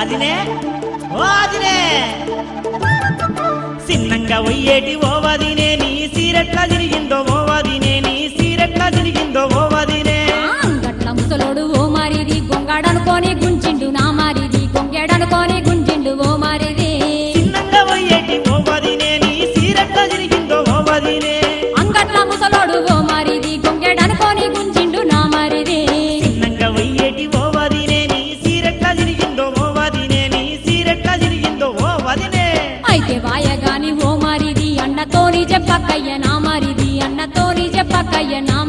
అదినే ఓ అదినే సిన్నంగా ఒయ్యేటి ఓ అదినే నీ సీరెట్లా తిరిగిందో பயனா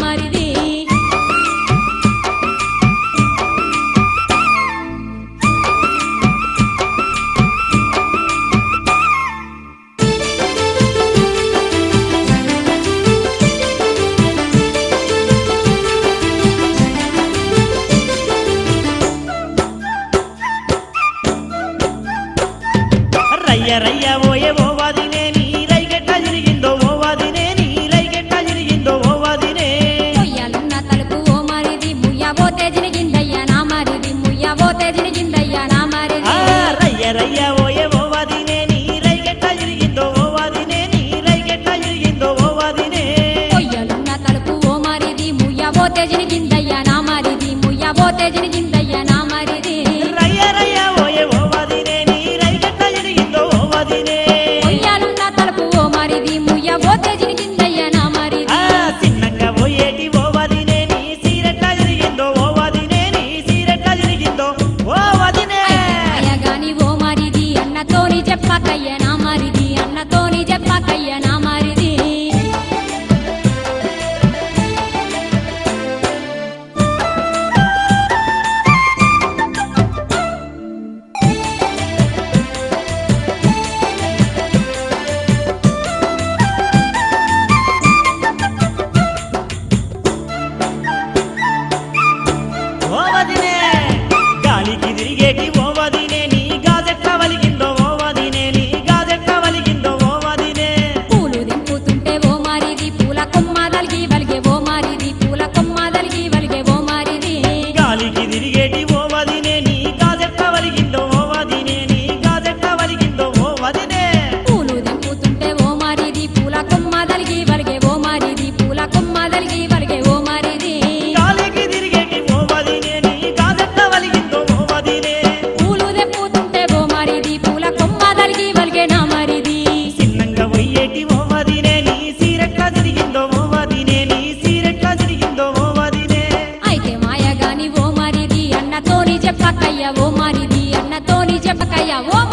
పోతే జరిగిందయ్యా నా మరిది ముయ్యబోతే జరిగిందయ్యా నా మరిది. రయ్య రయ్య ఓయే ఓ వదినే నీ రైగట్ల జరిగిందో ఓ వదినే. ఉయ్యాలున్న తలుపు ఓ మరిది ముయ్యబోతే జరిగిందయ్యా నా మరిది. ఆ చిన్నగా ఓయేటి ఓ వదినే నీ సీరెట్ల జరిగిందో ఓ వదినే నీ సీరెట్ల జరిగిందో ఓ వదినే. చెప్పకయ్యా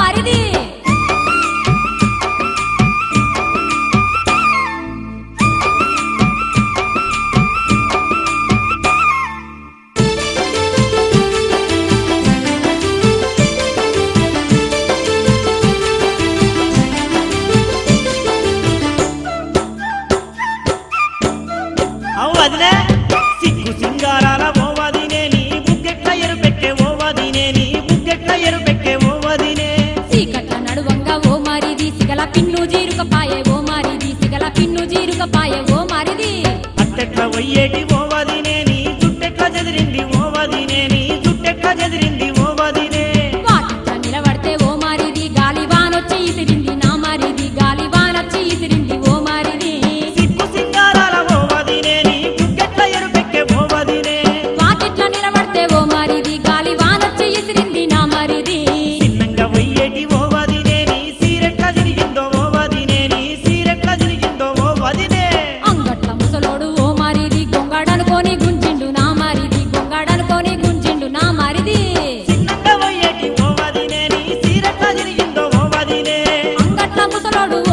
మరిది. పొయ్యేటి పోవాలి Carlos.